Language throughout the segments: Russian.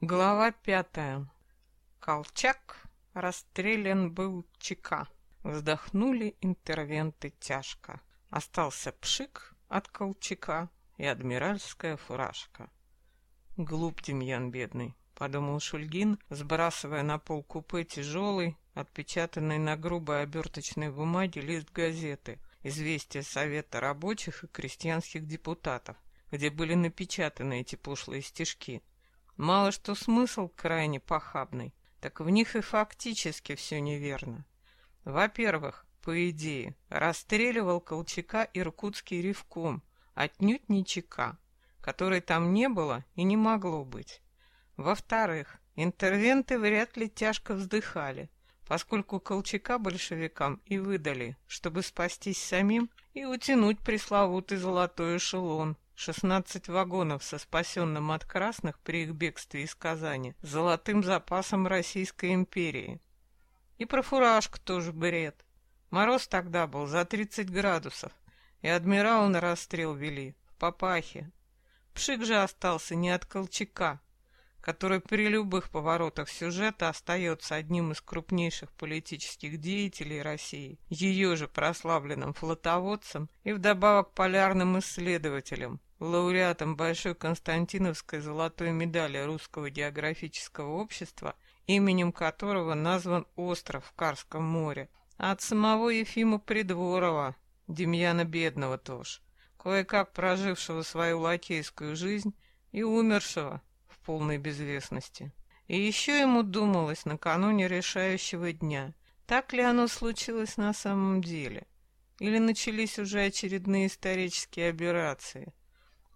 Глава пятая. Колчак расстрелян был ЧК. Вздохнули интервенты тяжко. Остался пшик от Колчака и адмиральская фуражка. Глуп Демьян бедный, подумал Шульгин, сбрасывая на пол купе тяжелый, отпечатанный на грубой оберточной бумаге лист газеты «Известия Совета рабочих и крестьянских депутатов», где были напечатаны эти пошлые стишки. Мало что смысл крайне похабный, так в них и фактически все неверно. Во-первых, по идее, расстреливал Колчака иркутский ревком, отнюдь не ЧК, которой там не было и не могло быть. Во-вторых, интервенты вряд ли тяжко вздыхали, поскольку Колчака большевикам и выдали, чтобы спастись самим и утянуть пресловутый золотой эшелон, 16 вагонов со спасенным от красных при их бегстве из Казани золотым запасом Российской империи. И про фуражку тоже бред. Мороз тогда был за 30 градусов, и адмирал на расстрел вели, в папахе. Пшик же остался не от Колчака, который при любых поворотах сюжета остается одним из крупнейших политических деятелей России, ее же прославленным флотоводцем и вдобавок полярным исследователем, лауреатом Большой Константиновской золотой медали Русского географического общества, именем которого назван остров в Карском море, от самого Ефима Придворова, Демьяна Бедного тоже, кое-как прожившего свою лакейскую жизнь и умершего в полной безвестности. И еще ему думалось накануне решающего дня, так ли оно случилось на самом деле, или начались уже очередные исторические операции,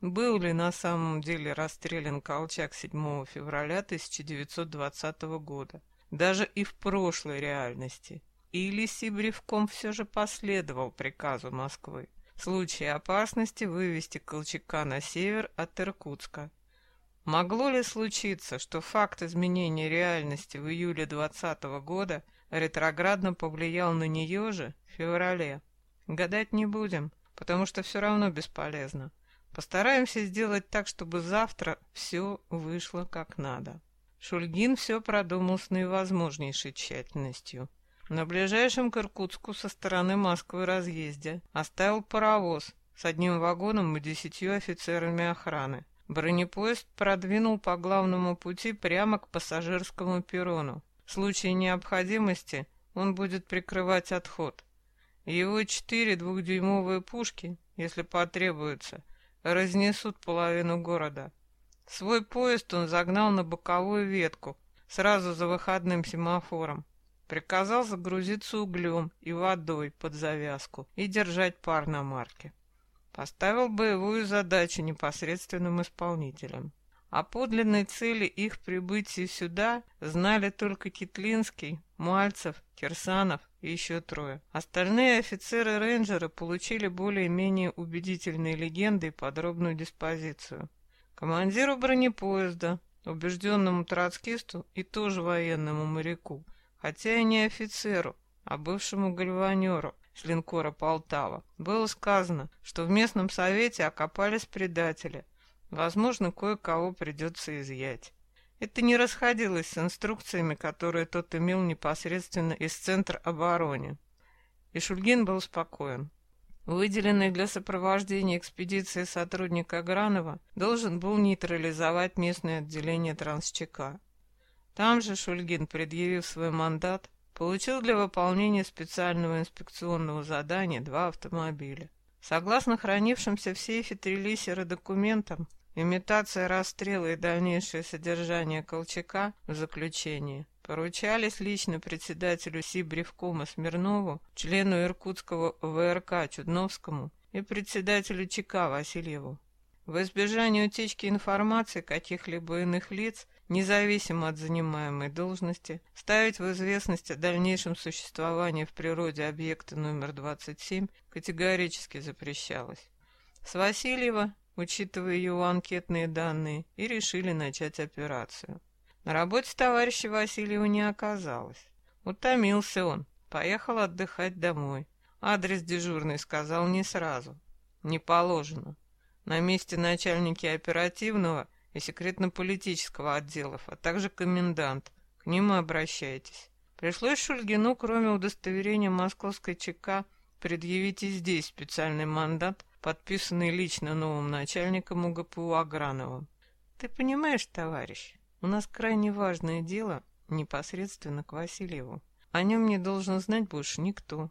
был ли на самом деле расстрелян Колчак 7 февраля 1920 года, даже и в прошлой реальности, или Сибревком все же последовал приказу Москвы в случае опасности вывести Колчака на север от Иркутска. Могло ли случиться, что факт изменения реальности в июле 20 года ретроградно повлиял на нее же в феврале? Гадать не будем, потому что все равно бесполезно. Постараемся сделать так, чтобы завтра все вышло как надо. Шульгин все продумал с наивозможнейшей тщательностью. На ближайшем к Иркутску со стороны Москвы разъезде оставил паровоз с одним вагоном и десятью офицерами охраны. Бронепоезд продвинул по главному пути прямо к пассажирскому перрону. В случае необходимости он будет прикрывать отход. Его четыре двухдюймовые пушки, если потребуется, разнесут половину города. Свой поезд он загнал на боковую ветку, сразу за выходным семафором. Приказал загрузиться углем и водой под завязку и держать пар на марке. Поставил боевую задачу непосредственным исполнителям. О подлинной цели их прибытия сюда знали только Китлинский, Мальцев, Кирсанов и еще трое. Остальные офицеры-рейнджеры получили более-менее убедительные легенды и подробную диспозицию. Командиру бронепоезда, убежденному троцкисту и тоже военному моряку, хотя и не офицеру, а бывшему гальванеру с линкора «Полтава», было сказано, что в местном совете окопались предатели. Возможно, кое-кого придется изъять. Это не расходилось с инструкциями, которые тот имел непосредственно из Центра обороны. И Шульгин был спокоен. Выделенный для сопровождения экспедиции сотрудник Агранова должен был нейтрализовать местное отделение Трансчека. Там же Шульгин, предъявив свой мандат, получил для выполнения специального инспекционного задания два автомобиля. Согласно хранившимся в сейфе Трелисера документам, Имитация расстрела и дальнейшее содержание Колчака в заключении поручались лично председателю Сибревкома Смирнову, члену Иркутского ВРК Чудновскому и председателю ЧК Васильеву. В избежание утечки информации каких-либо иных лиц, независимо от занимаемой должности, ставить в известность о дальнейшем существовании в природе объекта номер 27 категорически запрещалось. С Васильева учитывая его анкетные данные, и решили начать операцию. На работе товарища Васильева не оказалось. Утомился он, поехал отдыхать домой. Адрес дежурный сказал не сразу. Не положено. На месте начальники оперативного и секретно-политического отделов, а также комендант. К ним и обращайтесь. Пришлось Шульгину, кроме удостоверения московской ЧК, предъявить и здесь специальный мандат, подписанный лично новым начальником УГПУ Аграновым. Ты понимаешь, товарищ, у нас крайне важное дело непосредственно к Васильеву. О нем не должен знать больше никто.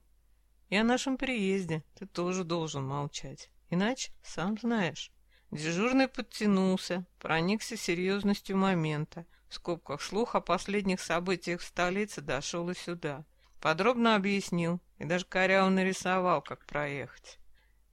И о нашем приезде ты тоже должен молчать. Иначе, сам знаешь. Дежурный подтянулся, проникся серьезностью момента. В скобках слух о последних событиях в столице дошел и сюда. Подробно объяснил и даже коряво нарисовал, как проехать.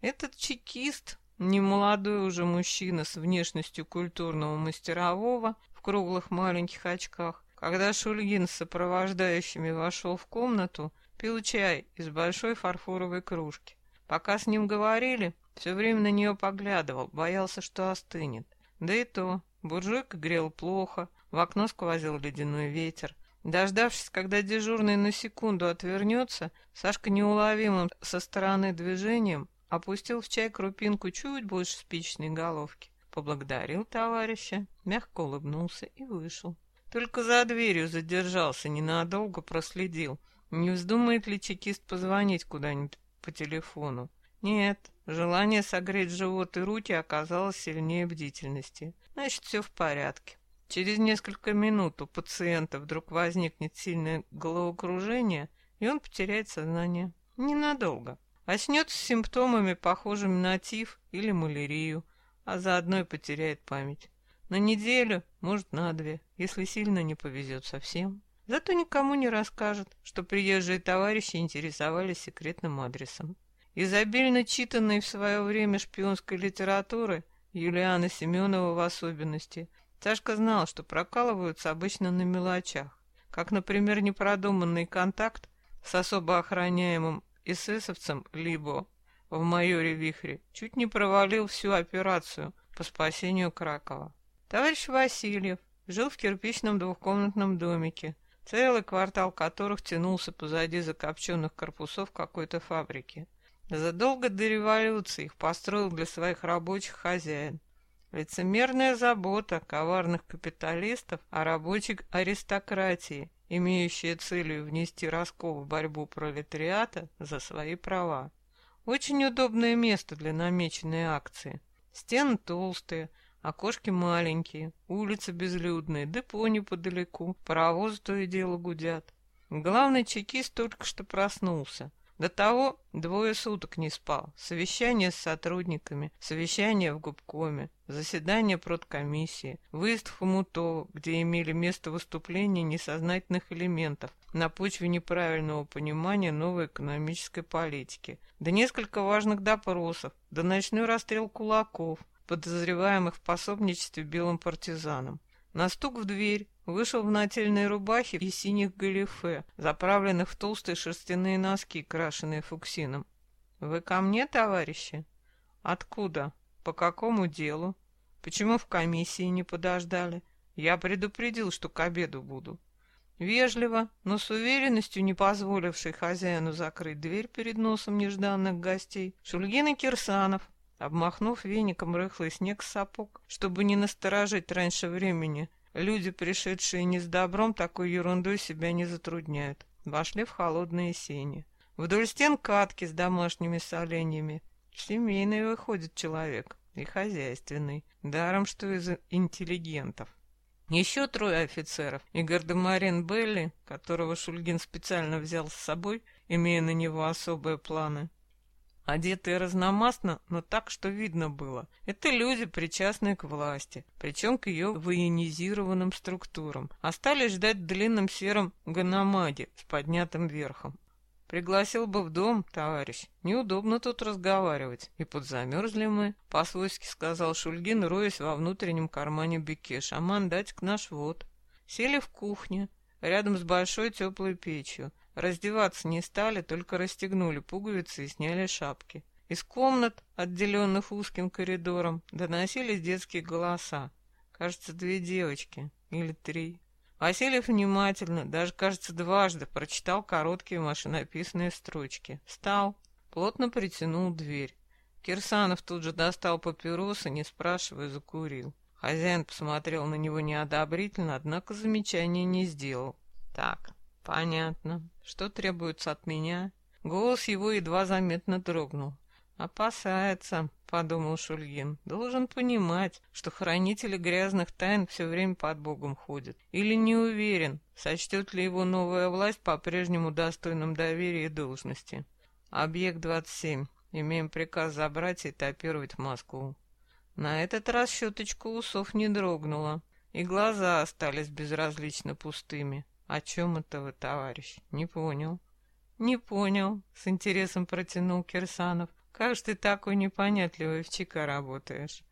Этот чекист, немолодой уже мужчина с внешностью культурного мастерового в круглых маленьких очках, когда Шульгин с сопровождающими вошел в комнату, пил чай из большой фарфоровой кружки. Пока с ним говорили, все время на нее поглядывал, боялся, что остынет. Да и то, буржуйка грел плохо, в окно сквозил ледяной ветер. Дождавшись, когда дежурный на секунду отвернется, Сашка неуловимым со стороны движением опустил в чай крупинку чуть больше спичной головки. Поблагодарил товарища, мягко улыбнулся и вышел. Только за дверью задержался, ненадолго проследил. Не вздумает ли чекист позвонить куда-нибудь по телефону? Нет, желание согреть живот и руки оказалось сильнее бдительности. Значит, все в порядке. Через несколько минут у пациента вдруг возникнет сильное головокружение, и он потеряет сознание. Ненадолго. Очнется с симптомами, похожими на тиф или малярию, а заодно и потеряет память. На неделю, может, на две, если сильно не повезет совсем. Зато никому не расскажет, что приезжие товарищи интересовались секретным адресом. Изобильно читанной в свое время шпионской литературы, Юлиана Семенова в особенности, Сашка знал, что прокалываются обычно на мелочах, как, например, непродуманный контакт с особо охраняемым эсэсовцем Либо в майоре Вихре чуть не провалил всю операцию по спасению Кракова. Товарищ Васильев жил в кирпичном двухкомнатном домике, целый квартал которых тянулся позади закопченных корпусов какой-то фабрики. Задолго до революции их построил для своих рабочих хозяин. Лицемерная забота коварных капиталистов о рабочей аристократии, имеющая целью внести раскол в борьбу пролетариата за свои права. Очень удобное место для намеченной акции. Стены толстые, окошки маленькие, улицы безлюдные, депо неподалеку, паровозы то и дело гудят. Главный чекист только что проснулся. До того двое суток не спал. Совещание с сотрудниками, совещание в губкоме, заседание продкомиссии, выезд в Хомутово, где имели место выступления несознательных элементов на почве неправильного понимания новой экономической политики, да несколько важных допросов, да ночной расстрел кулаков, подозреваемых в пособничестве белым партизанам. На стук в дверь вышел в нательной рубахе и синих галифе, заправленных в толстые шерстяные носки, крашеные фуксином. «Вы ко мне, товарищи?» «Откуда? По какому делу? Почему в комиссии не подождали? Я предупредил, что к обеду буду». Вежливо, но с уверенностью, не позволившей хозяину закрыть дверь перед носом нежданных гостей, Шульгин и Кирсанов Обмахнув веником рыхлый снег с сапог, чтобы не насторожить раньше времени, люди, пришедшие не с добром, такой ерундой себя не затрудняют. Вошли в холодные сени. Вдоль стен катки с домашними соленьями. Семейный выходит человек и хозяйственный, даром что из интеллигентов. Еще трое офицеров и гардемарин Белли, которого Шульгин специально взял с собой, имея на него особые планы, одетые разномастно, но так, что видно было. Это люди, причастные к власти, причем к ее военизированным структурам. Остались ждать в длинном сером ганамаде с поднятым верхом. Пригласил бы в дом, товарищ. Неудобно тут разговаривать. И подзамерзли мы, по-свойски сказал Шульгин, роясь во внутреннем кармане бекеш. А мандатик наш вот. Сели в кухне, рядом с большой теплой печью. Раздеваться не стали, только расстегнули пуговицы и сняли шапки. Из комнат, отделенных узким коридором, доносились детские голоса. Кажется, две девочки или три. Васильев внимательно, даже, кажется, дважды прочитал короткие машинописные строчки. Встал, плотно притянул дверь. Кирсанов тут же достал папиросы, не спрашивая, закурил. Хозяин посмотрел на него неодобрительно, однако замечания не сделал. Так, понятно. Что требуется от меня? Голос его едва заметно дрогнул. «Опасается», — подумал Шульгин. «Должен понимать, что хранители грязных тайн все время под Богом ходят. Или не уверен, сочтет ли его новая власть по-прежнему достойным доверия и должности. Объект 27. Имеем приказ забрать и этапировать в Москву». На этот раз щеточка усов не дрогнула, и глаза остались безразлично пустыми. «О чем это вы, товарищ? Не понял». «Не понял», — с интересом протянул Кирсанов. Как же ты такой непонятливый в ЧК работаешь?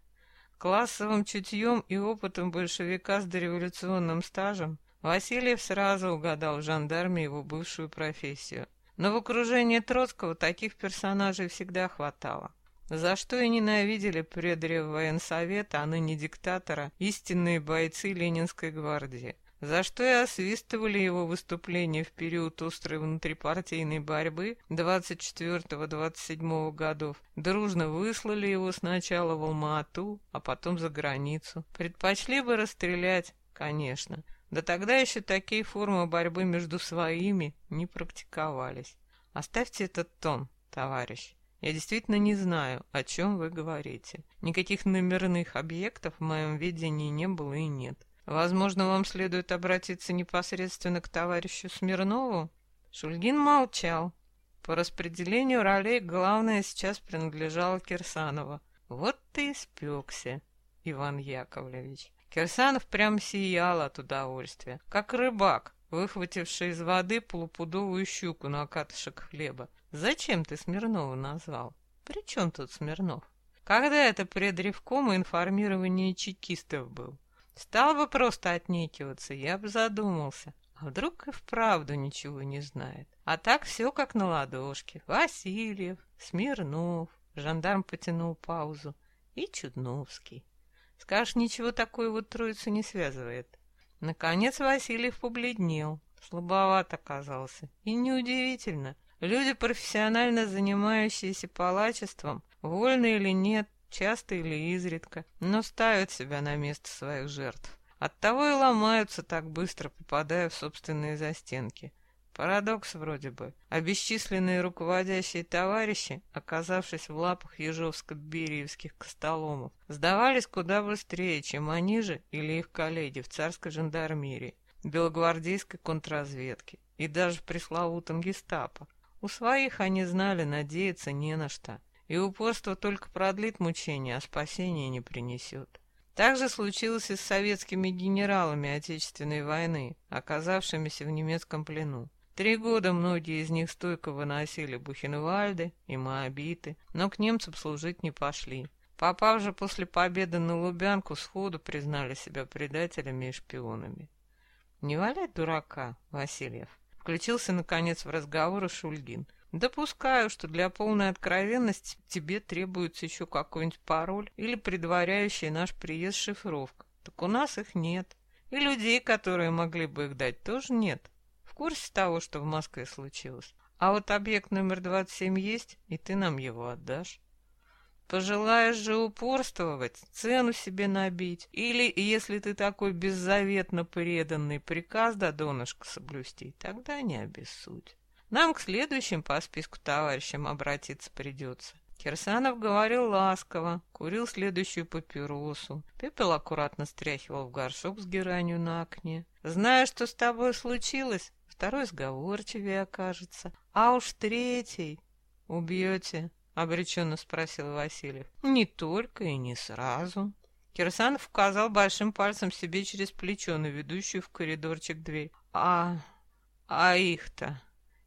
Классовым чутьем и опытом большевика с дореволюционным стажем Васильев сразу угадал в жандарме его бывшую профессию. Но в окружении Троцкого таких персонажей всегда хватало. За что и ненавидели предрев военсовета, а ныне диктатора, истинные бойцы Ленинской гвардии за что и освистывали его выступления в период острой внутрипартийной борьбы 24-27 годов, дружно выслали его сначала в Алма-Ату, а потом за границу. Предпочли бы расстрелять, конечно, да тогда еще такие формы борьбы между своими не практиковались. Оставьте этот тон, товарищ. Я действительно не знаю, о чем вы говорите. Никаких номерных объектов в моем видении не было и нет. Возможно, вам следует обратиться непосредственно к товарищу Смирнову? Шульгин молчал. По распределению ролей главное сейчас принадлежало Кирсанову. Вот ты и спекся, Иван Яковлевич. Кирсанов прям сиял от удовольствия, как рыбак, выхвативший из воды полупудовую щуку на катышек хлеба. Зачем ты Смирнова назвал? При чем тут Смирнов? Когда это предревком и информирование чекистов был? Стал бы просто отнекиваться, я бы задумался. А вдруг и вправду ничего не знает? А так все как на ладошке. Васильев, Смирнов, жандарм потянул паузу, и Чудновский. Скажешь, ничего такое вот троицу не связывает. Наконец Васильев побледнел, слабоват оказался. И неудивительно. Люди, профессионально занимающиеся палачеством, вольно или нет, часто или изредка, но ставят себя на место своих жертв. Оттого и ломаются так быстро, попадая в собственные застенки. Парадокс вроде бы. А бесчисленные руководящие товарищи, оказавшись в лапах ежовско-бериевских костоломов, сдавались куда быстрее, чем они же или их коллеги в царской жандармерии, белогвардейской контрразведке и даже в пресловутом гестапо. У своих они знали надеяться не на что и упорство только продлит мучения, а спасения не принесет. Так же случилось и с советскими генералами Отечественной войны, оказавшимися в немецком плену. Три года многие из них стойко выносили Бухенвальды и Моабиты, но к немцам служить не пошли. Попав же после победы на Лубянку, сходу признали себя предателями и шпионами. «Не валяй дурака, Васильев», — включился, наконец, в разговор Шульгин. Допускаю, что для полной откровенности тебе требуется еще какой-нибудь пароль или предваряющий наш приезд шифровка. Так у нас их нет. И людей, которые могли бы их дать, тоже нет. В курсе того, что в Москве случилось. А вот объект номер 27 есть, и ты нам его отдашь. Пожелаешь же упорствовать, цену себе набить, или, если ты такой беззаветно преданный, приказ до донышка соблюсти, тогда не обессудь. Нам к следующим по списку товарищам обратиться придется. Кирсанов говорил ласково, курил следующую папиросу. Пепел аккуратно стряхивал в горшок с геранью на окне. «Зная, что с тобой случилось, второй сговорчивее окажется. А уж третий убьете?» — обреченно спросил Васильев. «Не только и не сразу». Кирсанов указал большим пальцем себе через плечо на ведущую в коридорчик дверь. «А... а их-то...»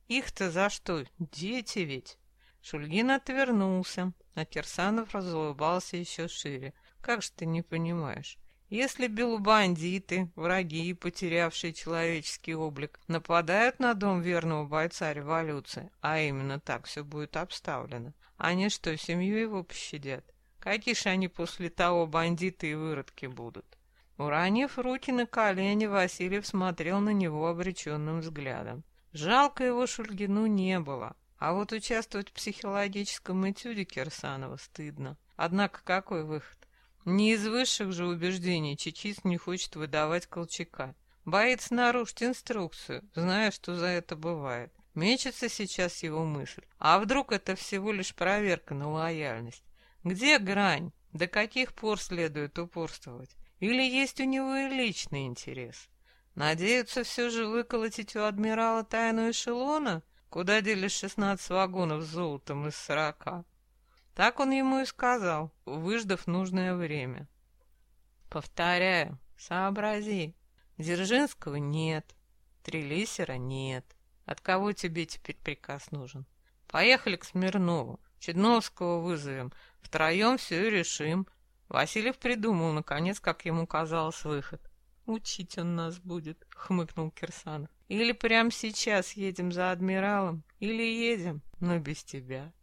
Их-то за что? Дети ведь. Шульгин отвернулся, а Кирсанов разулыбался еще шире. Как же ты не понимаешь? Если белобандиты, враги, потерявшие человеческий облик, нападают на дом верного бойца революции, а именно так все будет обставлено, они что, семью его пощадят? Какие же они после того бандиты и выродки будут? Уронив руки на колени, Васильев смотрел на него обреченным взглядом. Жалко его Шульгину не было, а вот участвовать в психологическом этюде Кирсанова стыдно. Однако какой выход? Не из высших же убеждений чекист не хочет выдавать Колчака. Боится нарушить инструкцию, зная, что за это бывает. Мечется сейчас его мысль. А вдруг это всего лишь проверка на лояльность? Где грань? До каких пор следует упорствовать? Или есть у него и личный интерес? Надеются все же выколотить у адмирала тайну эшелона, куда делись шестнадцать вагонов с золотом из сорока. Так он ему и сказал, выждав нужное время. Повторяю, сообрази. Дзержинского нет, Трелисера нет. От кого тебе теперь приказ нужен? Поехали к Смирнову. Чедновского вызовем. Втроем все и решим. Васильев придумал, наконец, как ему казалось, выход. «Учить он нас будет», — хмыкнул Кирсанов. «Или прямо сейчас едем за адмиралом, или едем, но без тебя».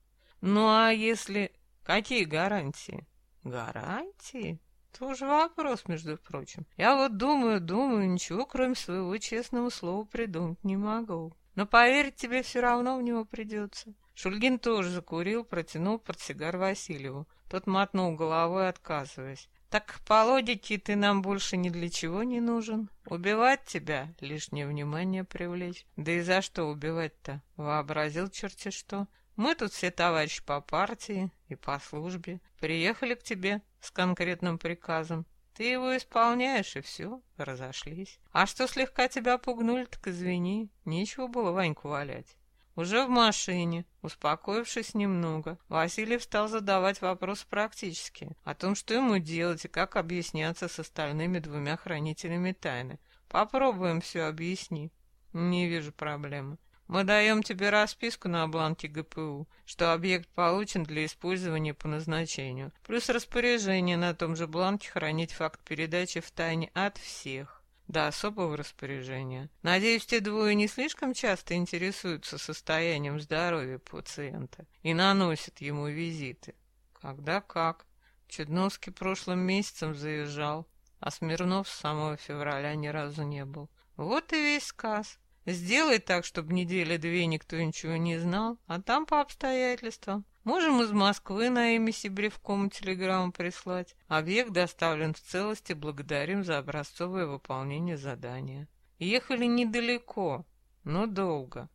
Ну а если... Какие гарантии? Гарантии? Тоже вопрос, между прочим. Я вот думаю, думаю, ничего кроме своего честного слова придумать не могу. Но поверить тебе все равно в него придется. Шульгин тоже закурил, протянул портсигар Васильеву. Тот мотнул головой, отказываясь. «Так по логике ты нам больше ни для чего не нужен. Убивать тебя — лишнее внимание привлечь. Да и за что убивать-то? Вообразил черти что. Мы тут все товарищи по партии и по службе. Приехали к тебе с конкретным приказом. Ты его исполняешь, и все, разошлись. А что слегка тебя пугнули, так извини. Нечего было Ваньку валять. Уже в машине, успокоившись немного, Василий стал задавать вопросы практически о том, что ему делать и как объясняться с остальными двумя хранителями тайны. Попробуем все объяснить. Не вижу проблемы. Мы даем тебе расписку на бланке ГПУ, что объект получен для использования по назначению, плюс распоряжение на том же бланке хранить факт передачи в тайне от всех до особого распоряжения. Надеюсь, те двое не слишком часто интересуются состоянием здоровья пациента и наносят ему визиты. Когда как. Чудновский прошлым месяцем заезжал, а Смирнов с самого февраля ни разу не был. Вот и весь сказ. Сделай так, чтобы недели две никто ничего не знал, а там по обстоятельствам. Можем из Москвы на имя Сибревкому телеграмму прислать. Объект доставлен в целости, благодарим за образцовое выполнение задания. Ехали недалеко, но долго.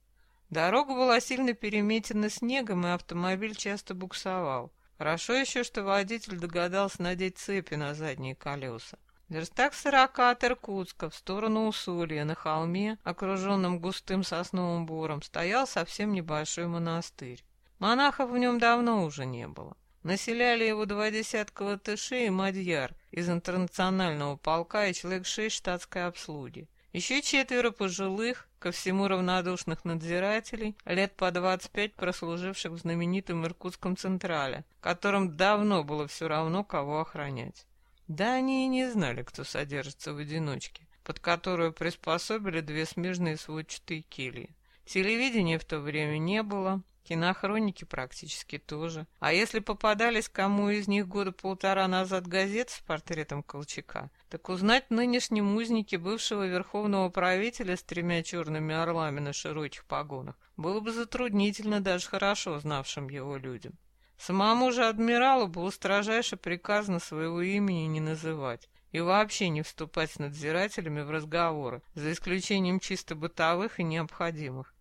Дорога была сильно переметена снегом, и автомобиль часто буксовал. Хорошо еще, что водитель догадался надеть цепи на задние колеса. Верстак сорока от Иркутска в сторону Усолья на холме, окруженном густым сосновым бором, стоял совсем небольшой монастырь. Монахов в нем давно уже не было. Населяли его два десятка латышей и мадьяр из интернационального полка и человек шесть штатской обслуги. Еще четверо пожилых, ко всему равнодушных надзирателей, лет по двадцать пять прослуживших в знаменитом Иркутском Централе, которым давно было все равно, кого охранять. Да они и не знали, кто содержится в одиночке, под которую приспособили две смежные сводчатые кельи. Телевидения в то время не было, кинохроники практически тоже. А если попадались кому из них года полтора назад газеты с портретом Колчака, так узнать нынешнем узнике бывшего верховного правителя с тремя черными орлами на широких погонах было бы затруднительно даже хорошо знавшим его людям. Самому же адмиралу было строжайше приказано своего имени не называть и вообще не вступать с надзирателями в разговоры, за исключением чисто бытовых и необходимых.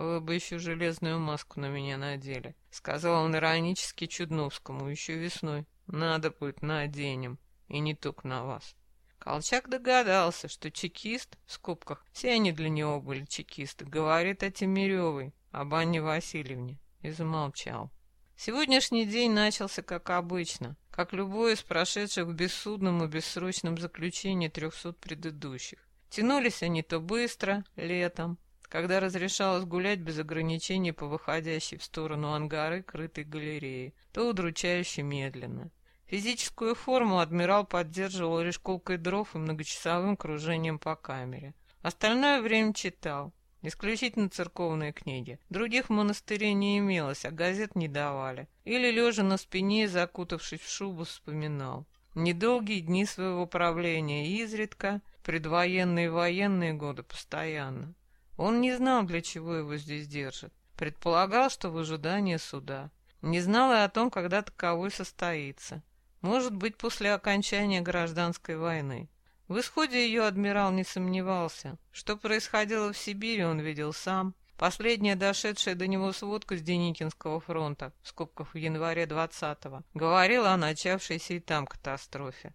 «Вы бы еще железную маску на меня надели», — сказал он иронически Чудновскому еще весной. «Надо будет, наденем, и не только на вас». Колчак догадался, что чекист, в скобках, все они для него были чекисты, говорит о Тимиревой, об Анне Васильевне, и замолчал. Сегодняшний день начался как обычно, как любой из прошедших в бессудном и бессрочном заключении трехсот предыдущих. Тянулись они то быстро, летом, когда разрешалось гулять без ограничений по выходящей в сторону ангары крытой галереи, то удручающе медленно. Физическую форму адмирал поддерживал лишь колкой дров и многочасовым кружением по камере. Остальное время читал, Исключительно церковные книги. Других монастырей не имелось, а газет не давали. Или, лежа на спине, закутавшись в шубу, вспоминал. Недолгие дни своего правления изредка, предвоенные и военные годы постоянно. Он не знал, для чего его здесь держат. Предполагал, что в ожидании суда. Не знал и о том, когда таковой состоится. Может быть, после окончания гражданской войны. В исходе ее адмирал не сомневался. Что происходило в Сибири, он видел сам. Последняя дошедшая до него сводка с Деникинского фронта, в скобках в январе 20-го, говорила о начавшейся и там катастрофе.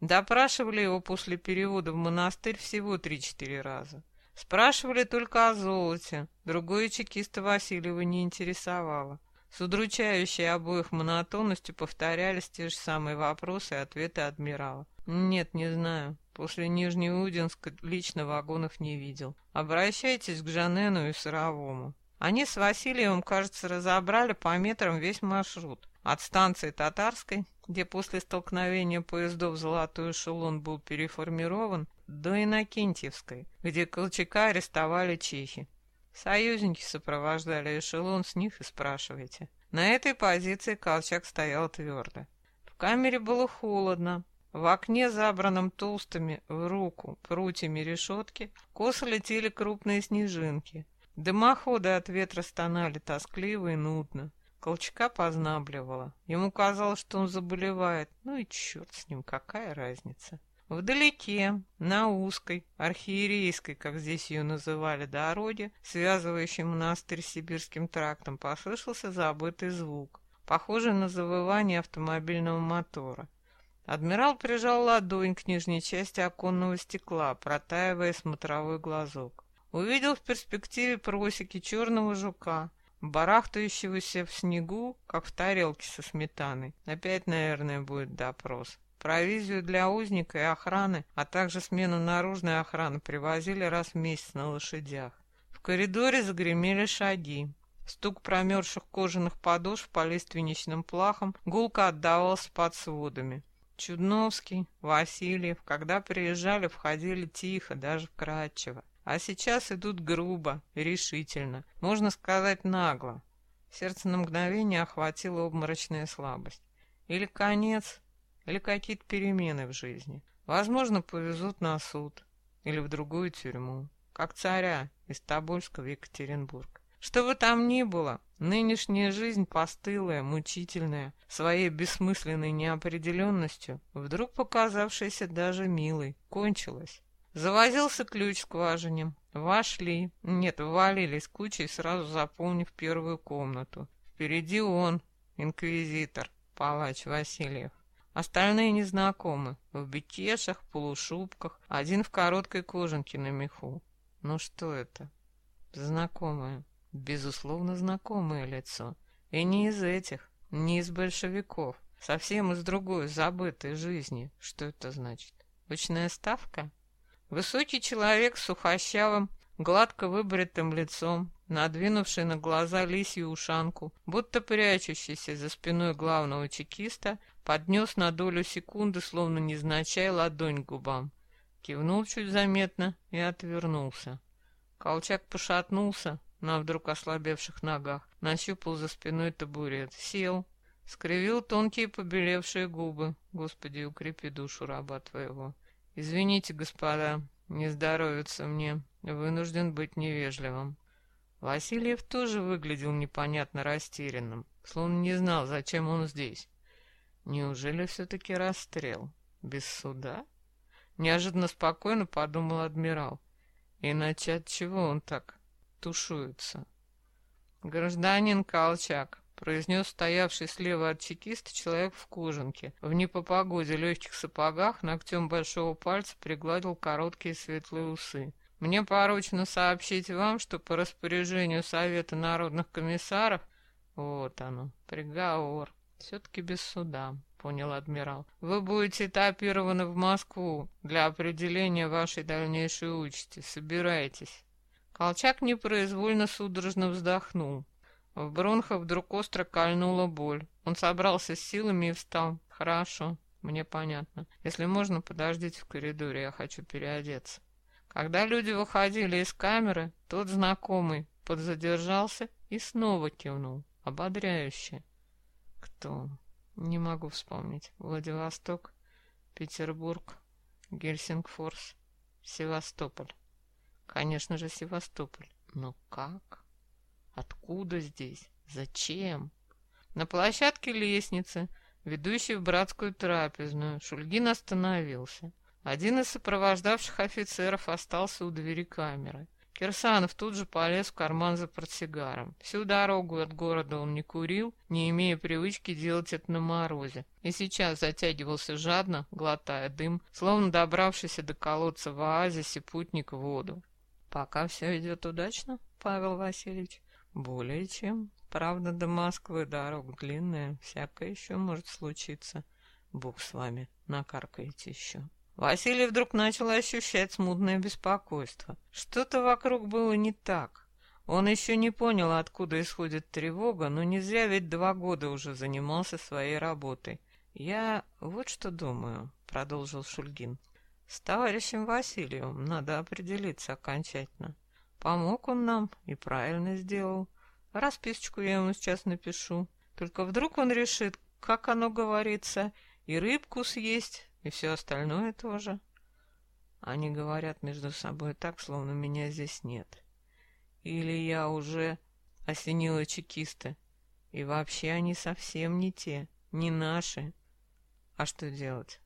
Допрашивали его после перевода в монастырь всего 3-4 раза. Спрашивали только о золоте, другое чекиста Васильева не интересовало. С удручающей обоих монотонностью повторялись те же самые вопросы и ответы адмирала. «Нет, не знаю. После Нижнеудинска лично вагонов не видел. Обращайтесь к Жанену и Сыровому». Они с Васильевым, кажется, разобрали по метрам весь маршрут. От станции Татарской, где после столкновения поездов Золотой эшелон был переформирован, до Иннокентьевской, где Колчака арестовали чехи. Союзники сопровождали эшелон с них и спрашивайте. На этой позиции Колчак стоял твердо. В камере было холодно. В окне, забранном толстыми в руку прутьями решетки, косо летели крупные снежинки. Дымоходы от ветра стонали тоскливо и нудно. Колчака познабливала. Ему казалось, что он заболевает. Ну и черт с ним, какая разница. Вдалеке, на узкой, архиерейской, как здесь ее называли, дороге, связывающей монастырь с сибирским трактом, послышался забытый звук, похожий на завывание автомобильного мотора. Адмирал прижал ладонь к нижней части оконного стекла, протаивая смотровой глазок. Увидел в перспективе просеки черного жука, барахтающегося в снегу, как в тарелке со сметаной. Опять, наверное, будет допрос. Провизию для узника и охраны, а также смену наружной охраны привозили раз в месяц на лошадях. В коридоре загремели шаги. Стук промерзших кожаных подошв по лиственничным плахам гулко отдавался под сводами. Чудновский, Васильев, когда приезжали, входили тихо, даже вкрадчиво. А сейчас идут грубо, решительно, можно сказать нагло. Сердце на мгновение охватило обморочная слабость. Или конец, или какие-то перемены в жизни. Возможно, повезут на суд или в другую тюрьму, как царя из Тобольска в Екатеринбург. Что бы там ни было, нынешняя жизнь постылая, мучительная, своей бессмысленной неопределенностью, вдруг показавшаяся даже милой, кончилась. Завозился ключ в скважине. Вошли, нет, ввалились кучей, сразу заполнив первую комнату. Впереди он, инквизитор, палач Васильев. Остальные незнакомы, в бекешах, полушубках, один в короткой кожанке на меху. Ну что это? Знакомое, безусловно знакомое лицо. И не из этих, не из большевиков, совсем из другой, забытой жизни. Что это значит? Очная ставка? Высокий человек с сухощавым, гладко выбритым лицом, надвинувший на глаза лисью ушанку, будто прячущийся за спиной главного чекиста, поднес на долю секунды, словно незначай, ладонь к губам. Кивнул чуть заметно и отвернулся. Колчак пошатнулся на вдруг ослабевших ногах, нащупал за спиной табурет, сел, скривил тонкие побелевшие губы. Господи, укрепи душу раба твоего. Извините, господа, не здоровится мне, вынужден быть невежливым. Васильев тоже выглядел непонятно растерянным, словно не знал, зачем он здесь. Неужели все-таки расстрел? Без суда? Неожиданно спокойно подумал адмирал. Иначе от чего он так тушуется? Гражданин Колчак, произнес стоявший слева от чекиста человек в кожанке. В непопогоде легких сапогах ногтем большого пальца пригладил короткие светлые усы. Мне поручено сообщить вам, что по распоряжению Совета народных комиссаров... Вот оно, приговор. Все-таки без суда, понял адмирал. Вы будете этапированы в Москву для определения вашей дальнейшей участи. Собирайтесь. Колчак непроизвольно судорожно вздохнул. В бронхах вдруг остро кольнула боль. Он собрался с силами и встал. «Хорошо, мне понятно. Если можно, подождите в коридоре, я хочу переодеться». Когда люди выходили из камеры, тот знакомый подзадержался и снова кивнул, ободряюще. Кто? Не могу вспомнить. Владивосток, Петербург, Гельсингфорс, Севастополь. Конечно же, Севастополь. Но как? Откуда здесь? Зачем? На площадке лестницы, ведущий в братскую трапезную. Шульгин остановился. Один из сопровождавших офицеров остался у двери камеры. Кирсанов тут же полез в карман за портсигаром. Всю дорогу от города он не курил, не имея привычки делать это на морозе. И сейчас затягивался жадно, глотая дым, словно добравшийся до колодца в оазисе путник в воду. «Пока все идет удачно, Павел Васильевич?» «Более чем. Правда, до Москвы дорога длинная, всякое еще может случиться. Бог с вами, накаркаете еще». Василий вдруг начал ощущать смутное беспокойство. Что-то вокруг было не так. Он еще не понял, откуда исходит тревога, но не зря ведь два года уже занимался своей работой. «Я вот что думаю», — продолжил Шульгин. «С товарищем Васильевым надо определиться окончательно. Помог он нам и правильно сделал. Расписочку я ему сейчас напишу. Только вдруг он решит, как оно говорится, и рыбку съесть, и все остальное тоже. Они говорят между собой так, словно меня здесь нет. Или я уже осенила чекисты, и вообще они совсем не те, не наши. А что делать?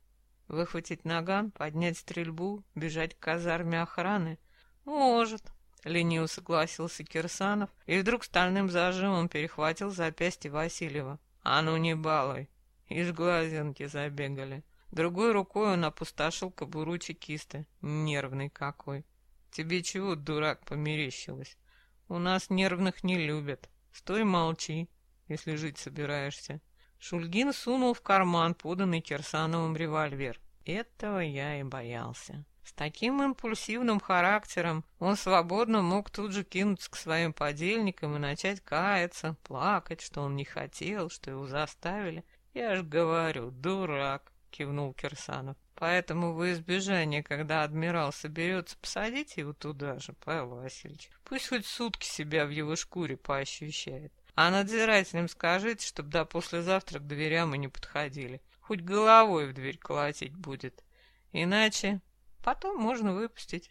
Выхватить наган, поднять стрельбу, бежать к казарме охраны? Может, лениво согласился Кирсанов, и вдруг стальным зажимом перехватил запястье Васильева. А ну не балуй, ишь глазенки забегали. Другой рукой он опустошил кобуру чекиста. Нервный какой. Тебе чего, дурак, померещилось? У нас нервных не любят. Стой молчи, если жить собираешься. Шульгин сунул в карман поданный Кирсановым револьвер. Этого я и боялся. С таким импульсивным характером он свободно мог тут же кинуться к своим подельникам и начать каяться, плакать, что он не хотел, что его заставили. Я ж говорю, дурак кивнул Кирсанов. Поэтому во избежание, когда адмирал соберется, посадите его туда же, Павел Васильевич. Пусть хоть сутки себя в его шкуре поощущает. А надзирателям скажите, чтобы до послезавтра к дверям и не подходили. Хоть головой в дверь колотить будет. Иначе потом можно выпустить.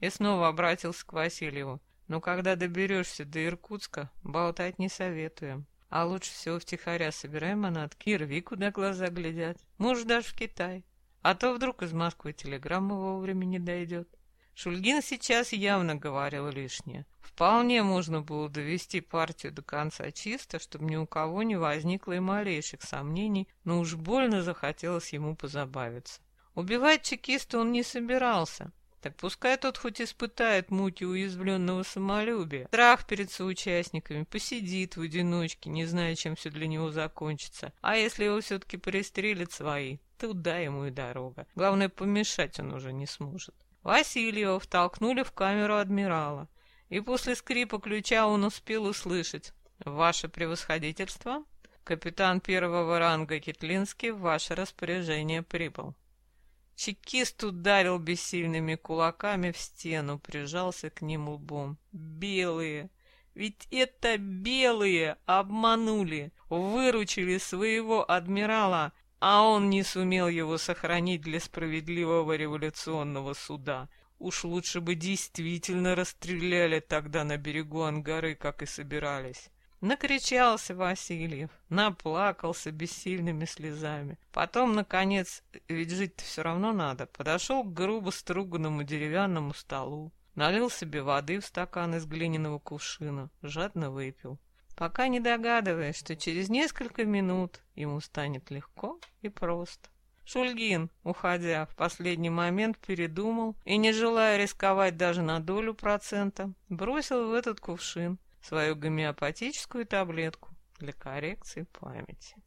И снова обратился к Васильеву. Но когда доберешься до Иркутска, болтать не советуем. А лучше всего втихаря собирай манатки и рви, куда глаза глядят. Может, даже в Китай. А то вдруг из Москвы телеграмма вовремя не дойдет. Шульгин сейчас явно говорил лишнее. Вполне можно было довести партию до конца чисто, чтобы ни у кого не возникло и малейших сомнений, но уж больно захотелось ему позабавиться. Убивать чекиста он не собирался. Так пускай тот хоть испытает муки уязвленного самолюбия, страх перед соучастниками, посидит в одиночке, не зная, чем все для него закончится. А если его все-таки пристрелят свои, туда ему и дорога. Главное, помешать он уже не сможет. Васильева втолкнули в камеру адмирала, и после скрипа ключа он успел услышать «Ваше превосходительство, капитан первого ранга Китлинский в ваше распоряжение прибыл». Чекист ударил бессильными кулаками в стену, прижался к ним лбом. Белые! Ведь это белые обманули, выручили своего адмирала, а он не сумел его сохранить для справедливого революционного суда. Уж лучше бы действительно расстреляли тогда на берегу Ангары, как и собирались. Накричался Васильев, наплакался бессильными слезами. Потом, наконец, ведь жить-то все равно надо, подошел к грубо струганному деревянному столу, налил себе воды в стакан из глиняного кувшина, жадно выпил, пока не догадываясь, что через несколько минут ему станет легко и просто. Шульгин, уходя, в последний момент передумал и, не желая рисковать даже на долю процента, бросил в этот кувшин свою гомеопатическую таблетку для коррекции памяти.